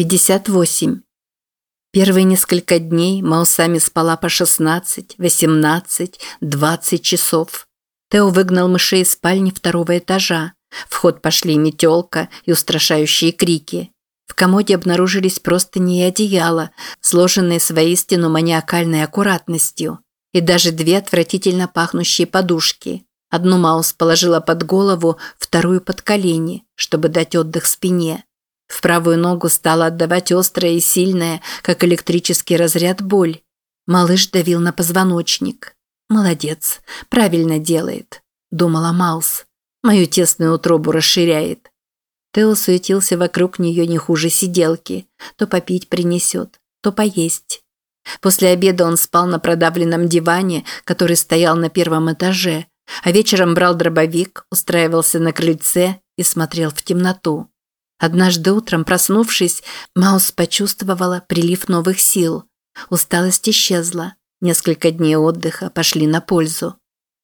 58. Первые несколько дней Маусами спала по 16, 18, 20 часов. Тео выгнал мышей из спальни второго этажа. В ход пошли метелка и устрашающие крики. В комоде обнаружились простыни и одеяла, сложенные с воистину маниакальной аккуратностью. И даже две отвратительно пахнущие подушки. Одну Маус положила под голову, вторую под колени, чтобы дать отдых спине. В правую ногу стала отдавать острая и сильная, как электрический разряд, боль. Малыш давил на позвоночник. «Молодец, правильно делает», – думала Маус. «Мою тесную утробу расширяет». Тео суетился вокруг нее не хуже сиделки. То попить принесет, то поесть. После обеда он спал на продавленном диване, который стоял на первом этаже, а вечером брал дробовик, устраивался на крыльце и смотрел в темноту. Однажды утром, проснувшись, Маус почувствовала прилив новых сил. Усталость исчезла. Несколько дней отдыха пошли на пользу.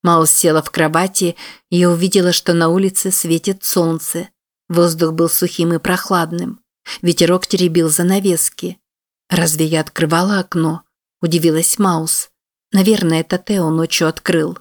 Маус села в кровати и увидела, что на улице светит солнце. Воздух был сухим и прохладным. Ветерок теребил занавески. «Разве я открывала окно?» – удивилась Маус. «Наверное, это Тео ночью открыл».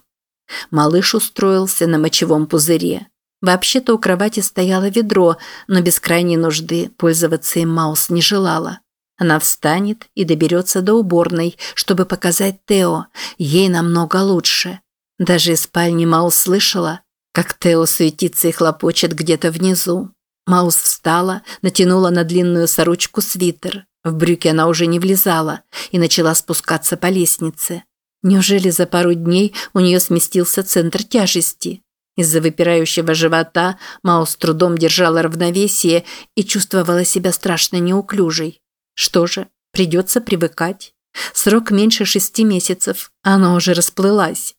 Малыш устроился на мочевом пузыре. Вообще-то у кровати стояло ведро, но без крайней нужды пользоваться им Маус не желала. Она встанет и доберется до уборной, чтобы показать Тео. Ей намного лучше. Даже из спальни Маус слышала, как Тео суетится и хлопочет где-то внизу. Маус встала, натянула на длинную сорочку свитер. В брюки она уже не влезала и начала спускаться по лестнице. Неужели за пару дней у нее сместился центр тяжести? Из-за выпирающего живота Маус с трудом держала равновесие и чувствовала себя страшно неуклюжей. Что же, придется привыкать. Срок меньше шести месяцев, а она уже расплылась.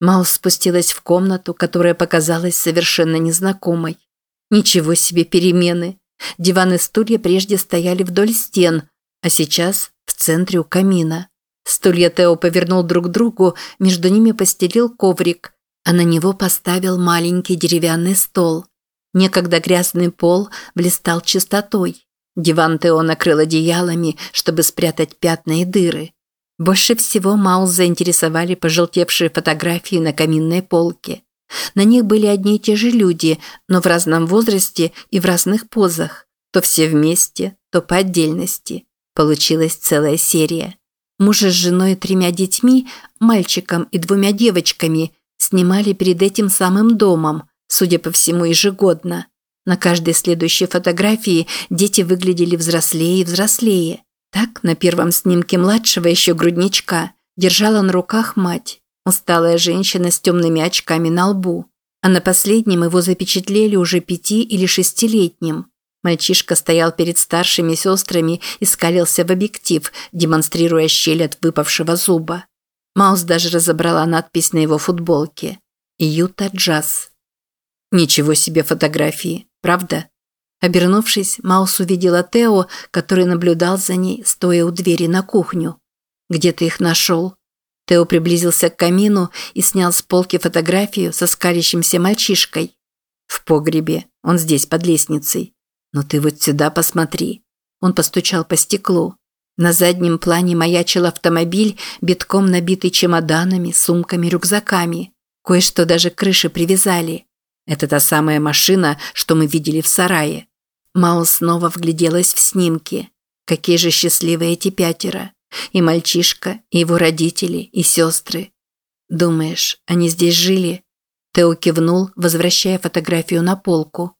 Маус спустилась в комнату, которая показалась совершенно незнакомой. Ничего себе перемены. Диван и стулья прежде стояли вдоль стен, а сейчас в центре у камина. Стулья Тео повернул друг к другу, между ними постелил коврик, а на него поставил маленький деревянный стол. Некогда грязный пол блистал чистотой. Диван Тео накрыл одеялами, чтобы спрятать пятна и дыры. Больше всего Маус заинтересовали пожелтевшие фотографии на каминной полке. На них были одни и те же люди, но в разном возрасте и в разных позах. То все вместе, то по отдельности. Получилась целая серия. Мужа с женой и тремя детьми, мальчиком и двумя девочками – Снимали перед этим самым домом, судя по всему, ежегодно. На каждой следующей фотографии дети выглядели взрослее и взрослее. Так, на первом снимке младшего еще грудничка держала на руках мать, усталая женщина с темными очками на лбу. А на последнем его запечатлели уже пяти- или шестилетним. Мальчишка стоял перед старшими сестрами и скалился в объектив, демонстрируя щель от выпавшего зуба. Маус даже разобрала надпись на его футболке. «Юта Джаз». Ничего себе фотографии, правда? Обернувшись, Маус увидела Тео, который наблюдал за ней, стоя у двери на кухню. «Где ты их нашел?» Тео приблизился к камину и снял с полки фотографию со скалящимся мальчишкой. «В погребе. Он здесь, под лестницей. Но ты вот сюда посмотри». Он постучал по стеклу. На заднем плане маячил автомобиль, битком набитый чемоданами, сумками, рюкзаками. Кое-что даже к крыше привязали. Это та самая машина, что мы видели в сарае. Маус снова вгляделась в снимки. Какие же счастливые эти пятеро. И мальчишка, и его родители, и сестры. Думаешь, они здесь жили? Тео кивнул, возвращая фотографию на полку.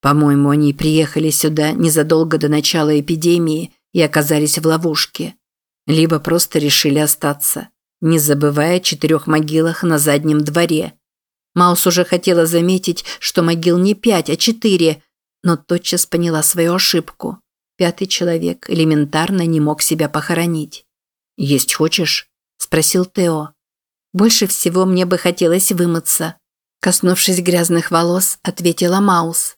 По-моему, они приехали сюда незадолго до начала эпидемии и оказались в ловушке. Либо просто решили остаться, не забывая о четырех могилах на заднем дворе. Маус уже хотела заметить, что могил не пять, а четыре, но тотчас поняла свою ошибку. Пятый человек элементарно не мог себя похоронить. «Есть хочешь?» – спросил Тео. «Больше всего мне бы хотелось вымыться». Коснувшись грязных волос, ответила Маус.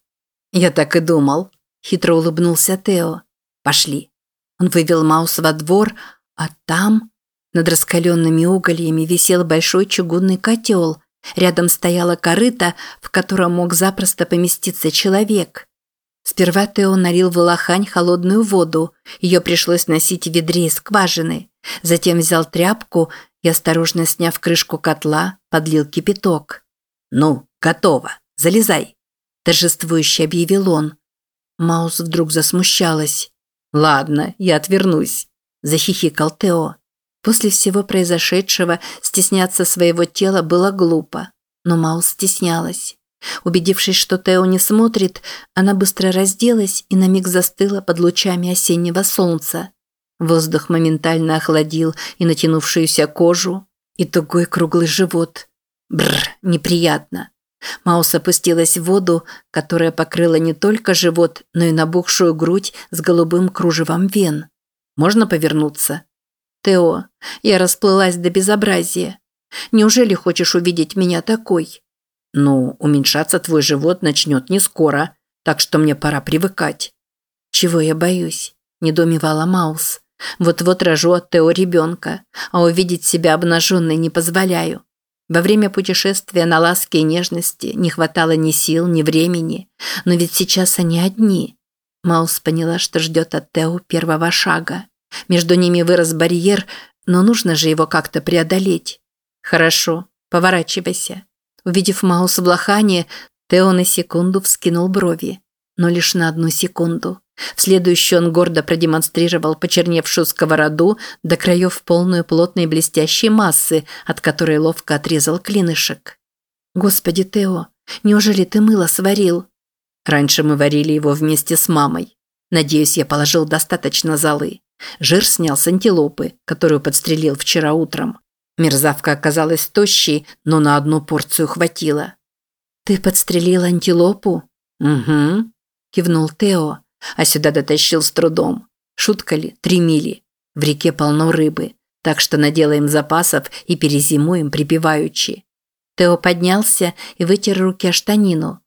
«Я так и думал», – хитро улыбнулся Тео. «Пошли». Он вывел Маус во двор, а там над раскаленными угольями висел большой чугунный котел. Рядом стояла корыта, в котором мог запросто поместиться человек. Сперва Тео налил в лохань холодную воду, ее пришлось носить в ведре из скважины. Затем взял тряпку и, осторожно сняв крышку котла, подлил кипяток. «Ну, готово, залезай!» – торжествующе объявил он. Маус вдруг засмущалась. «Ладно, я отвернусь», – захихикал Тео. После всего произошедшего стесняться своего тела было глупо, но Маус стеснялась. Убедившись, что Тео не смотрит, она быстро разделась и на миг застыла под лучами осеннего солнца. Воздух моментально охладил и натянувшуюся кожу, и тугой круглый живот. Бррр, неприятно. Маус опустилась в воду, которая покрыла не только живот, но и набухшую грудь с голубым кружевом вен. «Можно повернуться?» «Тео, я расплылась до безобразия. Неужели хочешь увидеть меня такой?» «Ну, уменьшаться твой живот начнет не скоро, так что мне пора привыкать». «Чего я боюсь?» – недоумевала Маус. «Вот-вот рожу от Тео ребенка, а увидеть себя обнаженной не позволяю. Во время путешествия на ласки и нежности не хватало ни сил, ни времени, но ведь сейчас они одни». Маус поняла, что ждет от Тео первого шага. Между ними вырос барьер, но нужно же его как-то преодолеть. «Хорошо, поворачивайся». Увидев Маус в лохане, Тео на секунду вскинул брови. Но лишь на одну секунду. В следующую он гордо продемонстрировал почерневшую сковороду до краев полную плотной блестящей массы, от которой ловко отрезал клинышек. «Господи, Тео, неужели ты мыло сварил?» «Раньше мы варили его вместе с мамой. Надеюсь, я положил достаточно золы. Жир снял с антилопы, которую подстрелил вчера утром. Мерзавка оказалась тощей, но на одну порцию хватило. «Ты подстрелил антилопу?» «Угу», – кивнул Тео, а сюда дотащил с трудом. Шутка ли? Три мили. В реке полно рыбы, так что наделаем запасов и перезимуем припеваючи. Тео поднялся и вытер руки о штанину.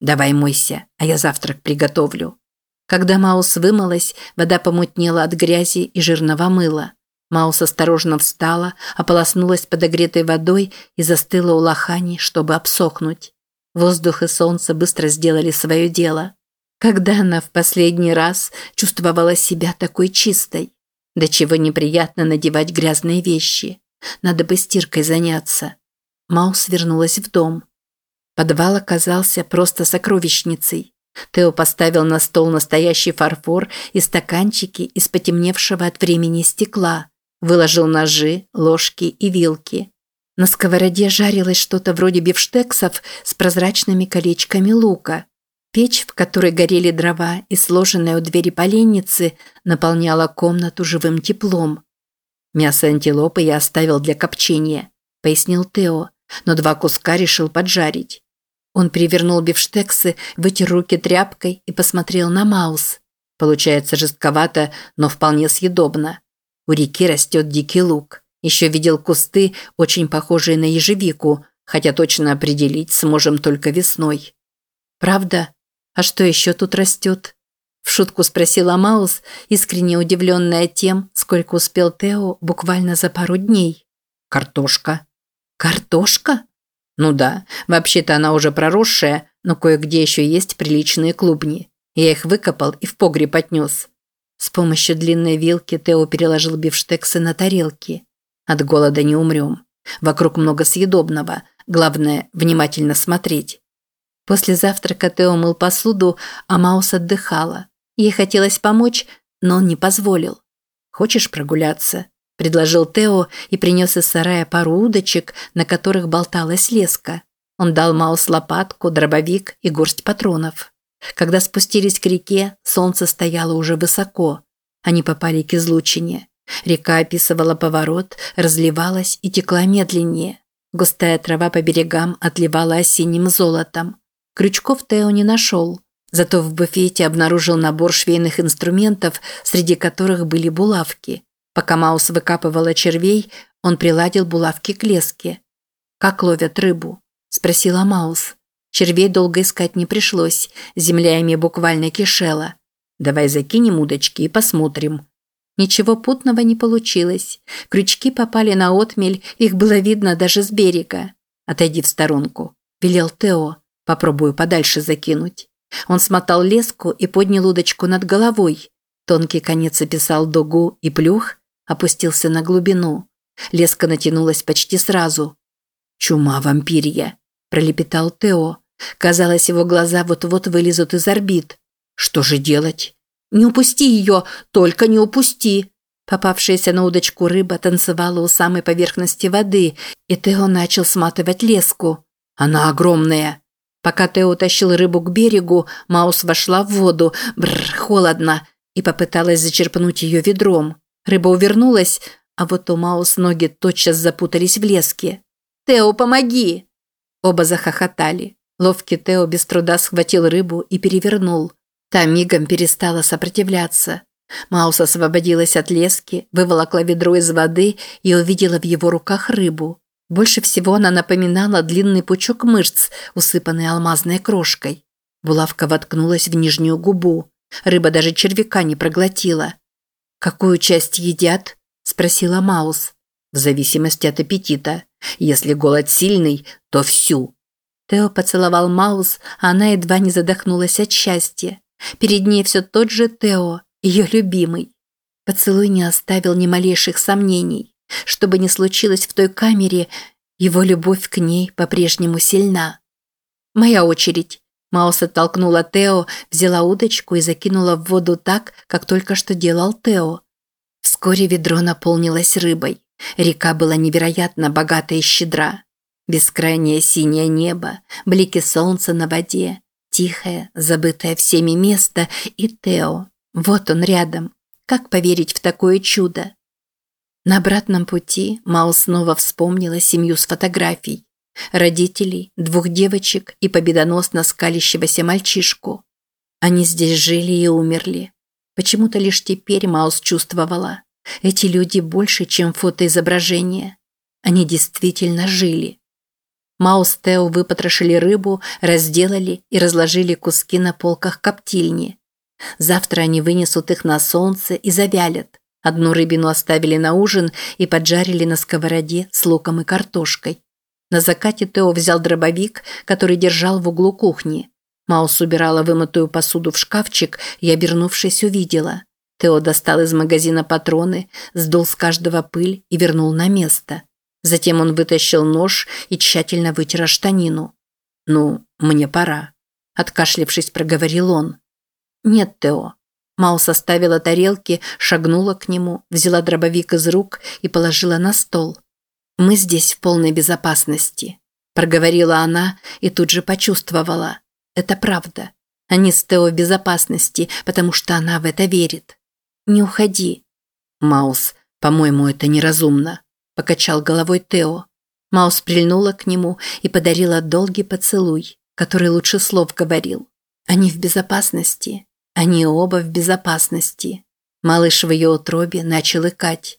«Давай мойся, а я завтрак приготовлю». Когда Маус вымылась, вода помутнела от грязи и жирного мыла. Маус осторожно встала, ополоснулась подогретой водой и застыла у лохани, чтобы обсохнуть. Воздух и солнце быстро сделали свое дело. Когда она в последний раз чувствовала себя такой чистой? До чего неприятно надевать грязные вещи. Надо бы стиркой заняться. Маус вернулась в дом. Подвал оказался просто сокровищницей. Тео поставил на стол настоящий фарфор и стаканчики из потемневшего от времени стекла. Выложил ножи, ложки и вилки. На сковороде жарилось что-то вроде бифштексов с прозрачными колечками лука. Печь, в которой горели дрова и сложенная у двери поленницы, наполняла комнату живым теплом. «Мясо антилопы я оставил для копчения», – пояснил Тео, но два куска решил поджарить. Он перевернул бифштексы, вытер руки тряпкой и посмотрел на Маус. Получается жестковато, но вполне съедобно. У реки растет дикий лук. Еще видел кусты, очень похожие на ежевику, хотя точно определить сможем только весной. «Правда? А что еще тут растет?» В шутку спросила Маус, искренне удивленная тем, сколько успел Тео буквально за пару дней. «Картошка». «Картошка?» «Ну да, вообще-то она уже проросшая, но кое-где еще есть приличные клубни. Я их выкопал и в погреб отнес. С помощью длинной вилки Тео переложил бифштексы на тарелки. От голода не умрем. Вокруг много съедобного. Главное, внимательно смотреть. После завтрака Тео мыл посуду, а Маус отдыхала. Ей хотелось помочь, но он не позволил. «Хочешь прогуляться?» – предложил Тео и принес из сарая пару удочек, на которых болталась леска. Он дал Маус лопатку, дробовик и горсть патронов. Когда спустились к реке, солнце стояло уже высоко. Они попали к излучине. Река описывала поворот, разливалась и текла медленнее. Густая трава по берегам отливала осенним золотом. Крючков Тео не нашел. Зато в буфете обнаружил набор швейных инструментов, среди которых были булавки. Пока Маус выкапывала червей, он приладил булавки к леске. «Как ловят рыбу?» – спросила Маус. Червей долго искать не пришлось, земля ими буквально кишела. Давай закинем удочки и посмотрим. Ничего путного не получилось. Крючки попали на отмель, их было видно даже с берега. Отойди в сторонку, велел Тео. Попробую подальше закинуть. Он смотал леску и поднял удочку над головой. Тонкий конец описал дугу и плюх, опустился на глубину. Леска натянулась почти сразу. «Чума вампирья», – пролепетал Тео. Казалось, его глаза вот-вот вылезут из орбит. «Что же делать?» «Не упусти ее, только не упусти!» Попавшаяся на удочку рыба танцевала у самой поверхности воды, и Тео начал сматывать леску. «Она огромная!» Пока Тео тащил рыбу к берегу, Маус вошла в воду, бррр, холодно, и попыталась зачерпнуть ее ведром. Рыба увернулась, а вот у Маус ноги тотчас запутались в леске. «Тео, помоги!» Оба захохотали. Ловкий Тео без труда схватил рыбу и перевернул. Та мигом перестала сопротивляться. Маус освободилась от лески, выволокла ведро из воды и увидела в его руках рыбу. Больше всего она напоминала длинный пучок мышц, усыпанный алмазной крошкой. Булавка воткнулась в нижнюю губу. Рыба даже червяка не проглотила. «Какую часть едят?» – спросила Маус. «В зависимости от аппетита. Если голод сильный, то всю». Тео поцеловал Маус, а она едва не задохнулась от счастья. Перед ней все тот же Тео, ее любимый. Поцелуй не оставил ни малейших сомнений. Что бы ни случилось в той камере, его любовь к ней по-прежнему сильна. «Моя очередь». Маус оттолкнула Тео, взяла удочку и закинула в воду так, как только что делал Тео. Вскоре ведро наполнилось рыбой. Река была невероятно богата и щедра. Бескрайнее синее небо, блики солнца на воде, тихое, забытое всеми место и Тео. Вот он рядом. Как поверить в такое чудо? На обратном пути Мао снова вспомнила семью с фотографий. Родителей, двух девочек и победоносно скалящегося мальчишку. Они здесь жили и умерли. Почему-то лишь теперь Маус чувствовала. Эти люди больше, чем фотоизображения. Они действительно жили. Маус Тео выпотрошили рыбу, разделали и разложили куски на полках коптильни. Завтра они вынесут их на солнце и завялят. Одну рыбину оставили на ужин и поджарили на сковороде с луком и картошкой. На закате Тео взял дробовик, который держал в углу кухни. Маус убирала вымытую посуду в шкафчик и, обернувшись, увидела. Тео достал из магазина патроны, сдул с каждого пыль и вернул на место. Затем он вытащил нож и тщательно вытер штанину. «Ну, мне пора», – откашлившись, проговорил он. «Нет, Тео». Маус оставила тарелки, шагнула к нему, взяла дробовик из рук и положила на стол. «Мы здесь в полной безопасности», – проговорила она и тут же почувствовала. «Это правда. Они с Тео в безопасности, потому что она в это верит. Не уходи». «Маус, по-моему, это неразумно», покачал головой Тео. Маус прильнула к нему и подарила долгий поцелуй, который лучше слов говорил. Они в безопасности. Они оба в безопасности. Малыш в ее утробе начал икать.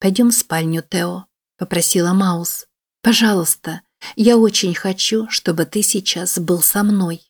«Пойдем в спальню, Тео», – попросила Маус. «Пожалуйста, я очень хочу, чтобы ты сейчас был со мной».